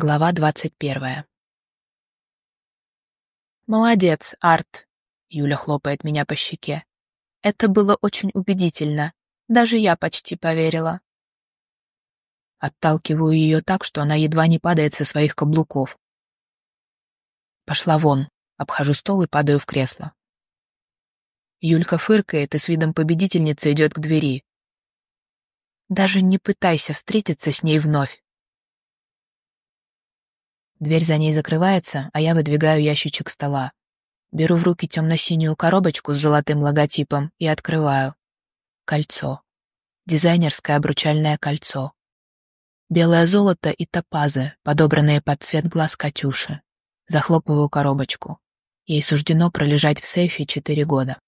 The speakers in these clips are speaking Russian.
Глава двадцать первая. «Молодец, Арт!» — Юля хлопает меня по щеке. «Это было очень убедительно. Даже я почти поверила». Отталкиваю ее так, что она едва не падает со своих каблуков. «Пошла вон!» — обхожу стол и падаю в кресло. Юлька фыркает и с видом победительницы идет к двери. «Даже не пытайся встретиться с ней вновь!» Дверь за ней закрывается, а я выдвигаю ящичек стола. Беру в руки темно-синюю коробочку с золотым логотипом и открываю. Кольцо. Дизайнерское обручальное кольцо. Белое золото и топазы, подобранные под цвет глаз Катюши. Захлопываю коробочку. Ей суждено пролежать в сейфе четыре года.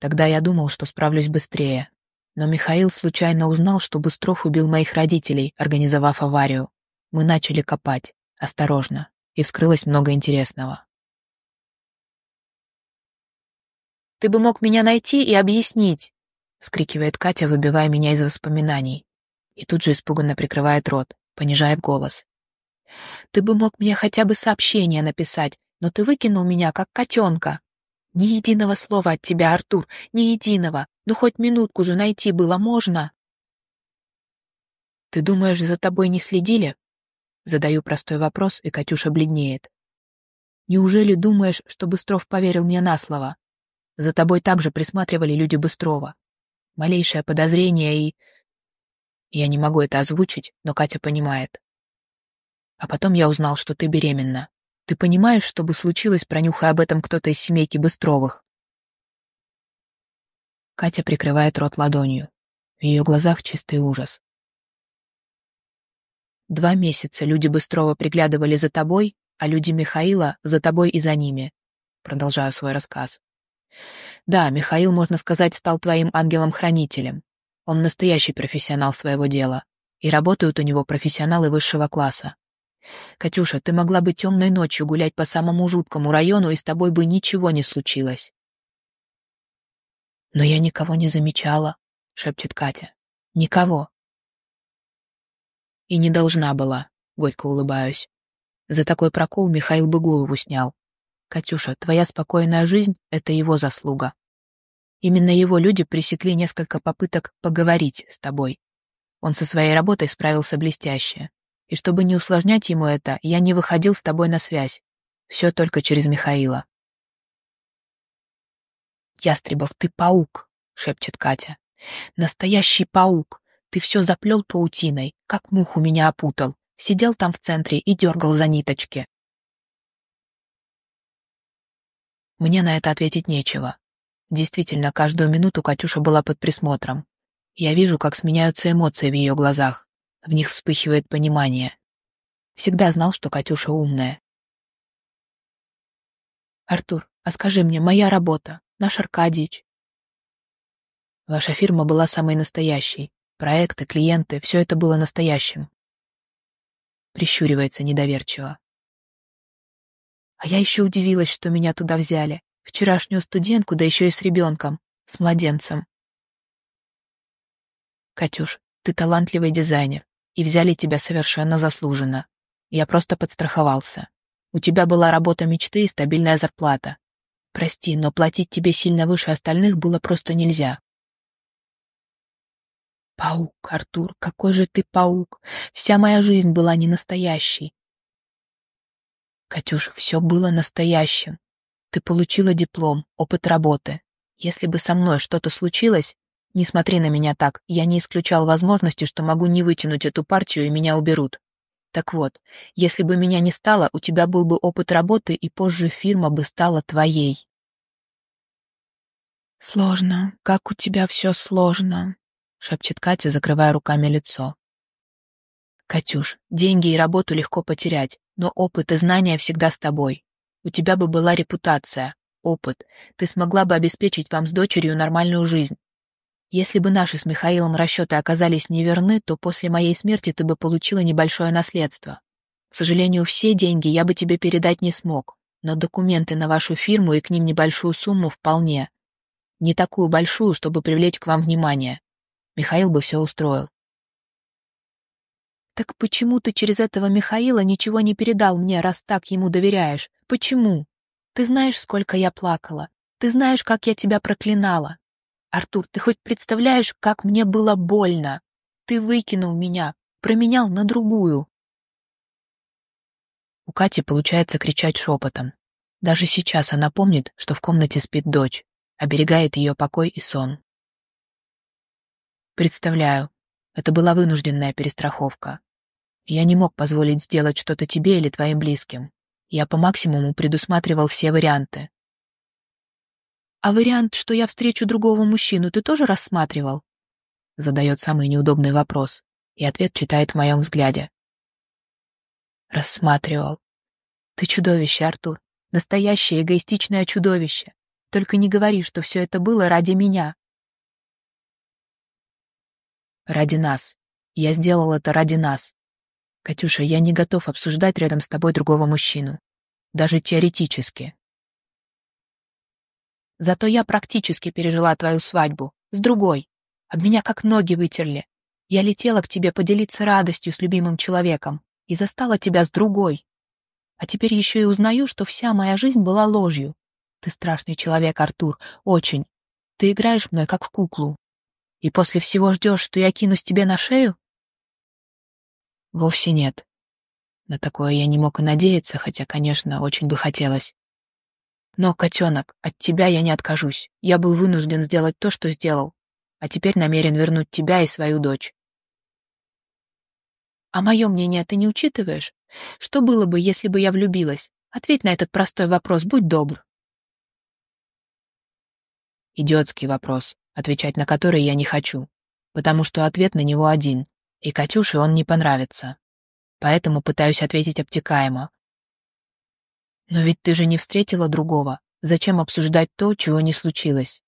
Тогда я думал, что справлюсь быстрее. Но Михаил случайно узнал, что Быстров убил моих родителей, организовав аварию. Мы начали копать, осторожно, и вскрылось много интересного. «Ты бы мог меня найти и объяснить!» — вскрикивает Катя, выбивая меня из воспоминаний. И тут же испуганно прикрывает рот, понижает голос. «Ты бы мог мне хотя бы сообщение написать, но ты выкинул меня, как котенка. Ни единого слова от тебя, Артур, ни единого. Ну хоть минутку же найти было можно!» «Ты думаешь, за тобой не следили?» Задаю простой вопрос, и Катюша бледнеет. «Неужели думаешь, что Быстров поверил мне на слово? За тобой также присматривали люди Быстрова. Малейшее подозрение и...» Я не могу это озвучить, но Катя понимает. А потом я узнал, что ты беременна. Ты понимаешь, что бы случилось, пронюхая об этом кто-то из семейки Быстровых?» Катя прикрывает рот ладонью. В ее глазах чистый ужас. Два месяца люди Быстрова приглядывали за тобой, а люди Михаила — за тобой и за ними. Продолжаю свой рассказ. Да, Михаил, можно сказать, стал твоим ангелом-хранителем. Он настоящий профессионал своего дела. И работают у него профессионалы высшего класса. Катюша, ты могла бы темной ночью гулять по самому жуткому району, и с тобой бы ничего не случилось. Но я никого не замечала, шепчет Катя. Никого. И не должна была, горько улыбаюсь. За такой прокол Михаил бы голову снял. Катюша, твоя спокойная жизнь — это его заслуга. Именно его люди пресекли несколько попыток поговорить с тобой. Он со своей работой справился блестяще. И чтобы не усложнять ему это, я не выходил с тобой на связь. Все только через Михаила. «Ястребов, ты паук!» — шепчет Катя. «Настоящий паук! Ты все заплел паутиной, как муху меня опутал. Сидел там в центре и дергал за ниточки. Мне на это ответить нечего. Действительно, каждую минуту Катюша была под присмотром. Я вижу, как сменяются эмоции в ее глазах. В них вспыхивает понимание. Всегда знал, что Катюша умная. «Артур, а скажи мне, моя работа, наш Аркадьич?» Ваша фирма была самой настоящей. Проекты, клиенты — все это было настоящим. Прищуривается недоверчиво. А я еще удивилась, что меня туда взяли. Вчерашнюю студентку, да еще и с ребенком, с младенцем. Катюш, ты талантливый дизайнер, и взяли тебя совершенно заслуженно. Я просто подстраховался. У тебя была работа мечты и стабильная зарплата. Прости, но платить тебе сильно выше остальных было просто нельзя. Паук, Артур, какой же ты паук! Вся моя жизнь была не настоящей. Катюш, все было настоящим. Ты получила диплом, опыт работы. Если бы со мной что-то случилось, не смотри на меня так, я не исключал возможности, что могу не вытянуть эту партию и меня уберут. Так вот, если бы меня не стало, у тебя был бы опыт работы, и позже фирма бы стала твоей. Сложно, как у тебя все сложно, шепчет Катя, закрывая руками лицо. «Катюш, деньги и работу легко потерять, но опыт и знания всегда с тобой. У тебя бы была репутация, опыт, ты смогла бы обеспечить вам с дочерью нормальную жизнь. Если бы наши с Михаилом расчеты оказались неверны, то после моей смерти ты бы получила небольшое наследство. К сожалению, все деньги я бы тебе передать не смог, но документы на вашу фирму и к ним небольшую сумму вполне. Не такую большую, чтобы привлечь к вам внимание. Михаил бы все устроил. Так почему ты через этого Михаила ничего не передал мне, раз так ему доверяешь? Почему? Ты знаешь, сколько я плакала. Ты знаешь, как я тебя проклинала. Артур, ты хоть представляешь, как мне было больно? Ты выкинул меня, променял на другую. У Кати получается кричать шепотом. Даже сейчас она помнит, что в комнате спит дочь, оберегает ее покой и сон. Представляю, это была вынужденная перестраховка. Я не мог позволить сделать что-то тебе или твоим близким. Я по максимуму предусматривал все варианты. А вариант, что я встречу другого мужчину, ты тоже рассматривал? Задает самый неудобный вопрос, и ответ читает в моем взгляде. Рассматривал. Ты чудовище, Артур. Настоящее эгоистичное чудовище. Только не говори, что все это было ради меня. Ради нас. Я сделал это ради нас. Катюша, я не готов обсуждать рядом с тобой другого мужчину. Даже теоретически. Зато я практически пережила твою свадьбу. С другой. Об меня как ноги вытерли. Я летела к тебе поделиться радостью с любимым человеком и застала тебя с другой. А теперь еще и узнаю, что вся моя жизнь была ложью. Ты страшный человек, Артур, очень. Ты играешь мной, как в куклу. И после всего ждешь, что я кинусь тебе на шею? Вовсе нет. На такое я не мог и надеяться, хотя, конечно, очень бы хотелось. Но, котенок, от тебя я не откажусь. Я был вынужден сделать то, что сделал, а теперь намерен вернуть тебя и свою дочь. А мое мнение ты не учитываешь? Что было бы, если бы я влюбилась? Ответь на этот простой вопрос, будь добр. Идиотский вопрос, отвечать на который я не хочу, потому что ответ на него один и Катюше он не понравится. Поэтому пытаюсь ответить обтекаемо. Но ведь ты же не встретила другого. Зачем обсуждать то, чего не случилось?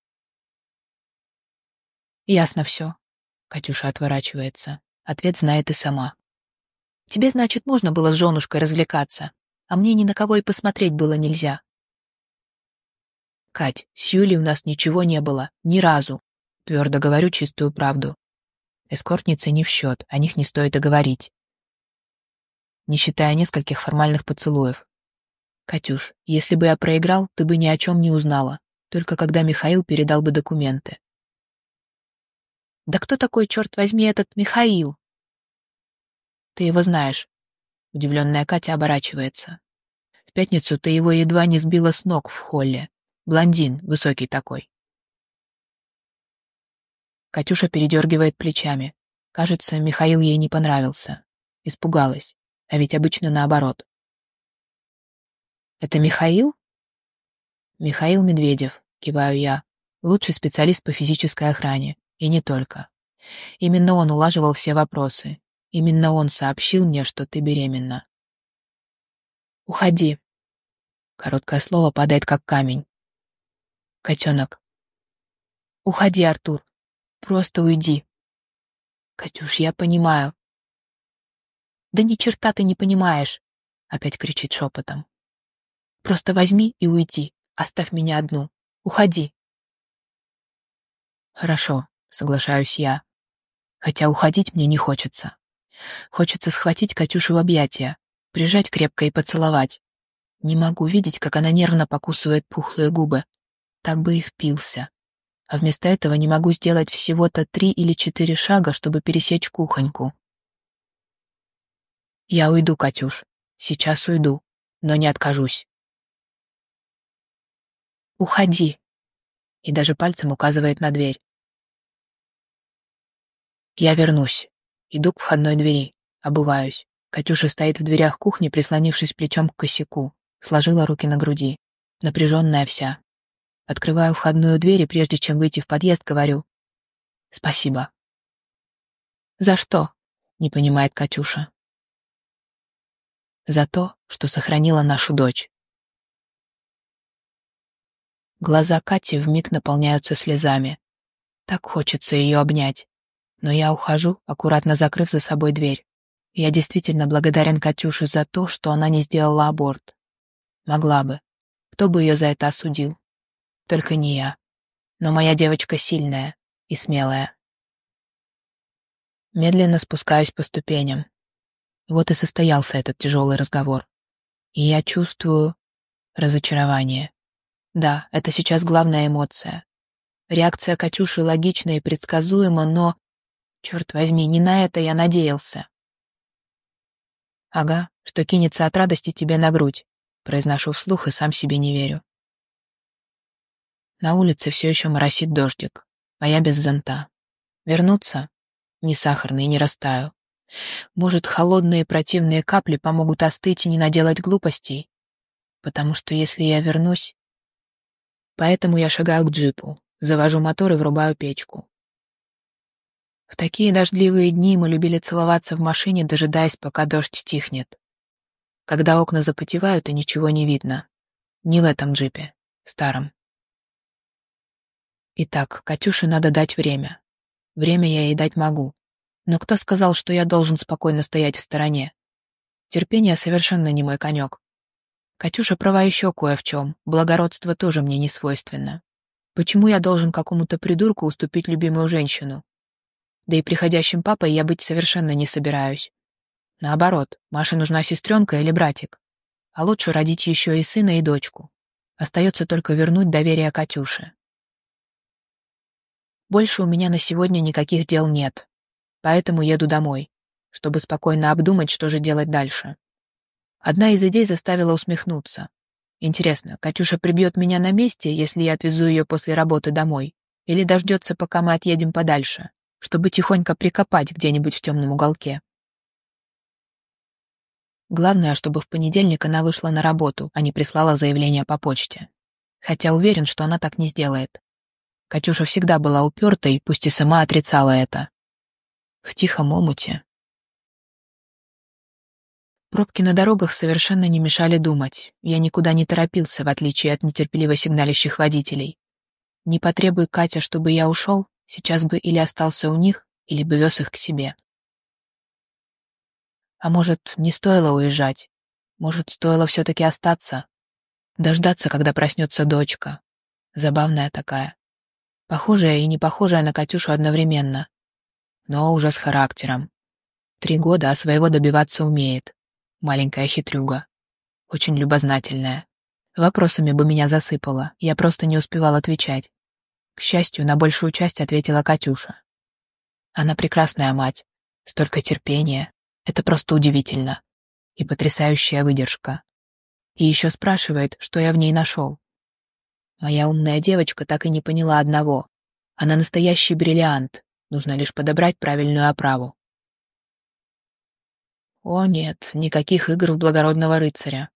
Ясно все. Катюша отворачивается. Ответ знает и сама. Тебе, значит, можно было с женушкой развлекаться, а мне ни на кого и посмотреть было нельзя. Кать, с Юлей у нас ничего не было, ни разу. Твердо говорю чистую правду. Эскортницы не в счет, о них не стоит и говорить. Не считая нескольких формальных поцелуев. Катюш, если бы я проиграл, ты бы ни о чем не узнала, только когда Михаил передал бы документы. Да кто такой, черт возьми, этот Михаил? Ты его знаешь. Удивленная Катя оборачивается. В пятницу ты его едва не сбила с ног в холле. Блондин, высокий такой. Катюша передергивает плечами. Кажется, Михаил ей не понравился. Испугалась. А ведь обычно наоборот. «Это Михаил?» «Михаил Медведев», — киваю я. Лучший специалист по физической охране. И не только. Именно он улаживал все вопросы. Именно он сообщил мне, что ты беременна. «Уходи». Короткое слово падает как камень. «Котенок». «Уходи, Артур. Просто уйди. Катюш, я понимаю. Да ни черта ты не понимаешь, опять кричит шепотом. Просто возьми и уйди. Оставь меня одну. Уходи. Хорошо, соглашаюсь я. Хотя уходить мне не хочется. Хочется схватить Катюшу в объятия, прижать крепко и поцеловать. Не могу видеть, как она нервно покусывает пухлые губы. Так бы и впился а вместо этого не могу сделать всего-то три или четыре шага, чтобы пересечь кухоньку. Я уйду, Катюш, сейчас уйду, но не откажусь. Уходи. И даже пальцем указывает на дверь. Я вернусь. Иду к входной двери, обуваюсь. Катюша стоит в дверях кухни, прислонившись плечом к косяку, сложила руки на груди, напряженная вся, Открываю входную дверь и прежде чем выйти в подъезд, говорю «Спасибо». «За что?» — не понимает Катюша. «За то, что сохранила нашу дочь». Глаза Кати вмиг наполняются слезами. Так хочется ее обнять. Но я ухожу, аккуратно закрыв за собой дверь. Я действительно благодарен Катюше за то, что она не сделала аборт. Могла бы. Кто бы ее за это осудил? Только не я. Но моя девочка сильная и смелая. Медленно спускаюсь по ступеням. Вот и состоялся этот тяжелый разговор. И я чувствую разочарование. Да, это сейчас главная эмоция. Реакция Катюши логична и предсказуема, но, черт возьми, не на это я надеялся. Ага, что кинется от радости тебе на грудь, произношу вслух и сам себе не верю. На улице все еще моросит дождик, а я без зонта. Вернуться? Не сахарный, не растаю. Может, холодные противные капли помогут остыть и не наделать глупостей? Потому что если я вернусь... Поэтому я шагаю к джипу, завожу мотор и врубаю печку. В такие дождливые дни мы любили целоваться в машине, дожидаясь, пока дождь стихнет. Когда окна запотевают и ничего не видно. Не в этом джипе, старом. Итак, Катюше надо дать время. Время я ей дать могу. Но кто сказал, что я должен спокойно стоять в стороне? Терпение совершенно не мой конек. Катюша права еще кое в чем. Благородство тоже мне не свойственно. Почему я должен какому-то придурку уступить любимую женщину? Да и приходящим папой я быть совершенно не собираюсь. Наоборот, Маше нужна сестренка или братик. А лучше родить еще и сына, и дочку. Остается только вернуть доверие Катюше. Больше у меня на сегодня никаких дел нет, поэтому еду домой, чтобы спокойно обдумать, что же делать дальше. Одна из идей заставила усмехнуться. Интересно, Катюша прибьет меня на месте, если я отвезу ее после работы домой, или дождется, пока мы отъедем подальше? чтобы тихонько прикопать где-нибудь в темном уголке. Главное, чтобы в понедельник она вышла на работу, а не прислала заявление по почте. Хотя уверен, что она так не сделает. Катюша всегда была упертой, пусть и сама отрицала это. В тихом омуте. Пробки на дорогах совершенно не мешали думать. Я никуда не торопился, в отличие от нетерпеливо сигналящих водителей. Не потребуй Катя, чтобы я ушел, Сейчас бы или остался у них, или бы вез их к себе. А может, не стоило уезжать? Может, стоило все-таки остаться? Дождаться, когда проснется дочка. Забавная такая. Похожая и не похожая на Катюшу одновременно. Но уже с характером. Три года, а своего добиваться умеет. Маленькая хитрюга. Очень любознательная. Вопросами бы меня засыпала, я просто не успевал отвечать. К счастью, на большую часть ответила Катюша. Она прекрасная мать, столько терпения. Это просто удивительно. И потрясающая выдержка. И еще спрашивает, что я в ней нашел. Моя умная девочка так и не поняла одного. Она настоящий бриллиант, нужно лишь подобрать правильную оправу. О нет, никаких игр в благородного рыцаря.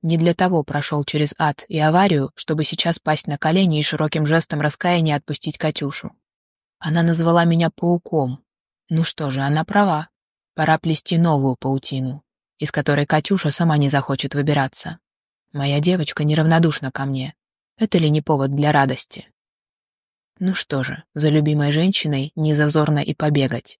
Не для того прошел через ад и аварию, чтобы сейчас пасть на колени и широким жестом раскаяния отпустить Катюшу. Она назвала меня пауком. Ну что же, она права. Пора плести новую паутину, из которой Катюша сама не захочет выбираться. Моя девочка неравнодушна ко мне. Это ли не повод для радости? Ну что же, за любимой женщиной не зазорно и побегать.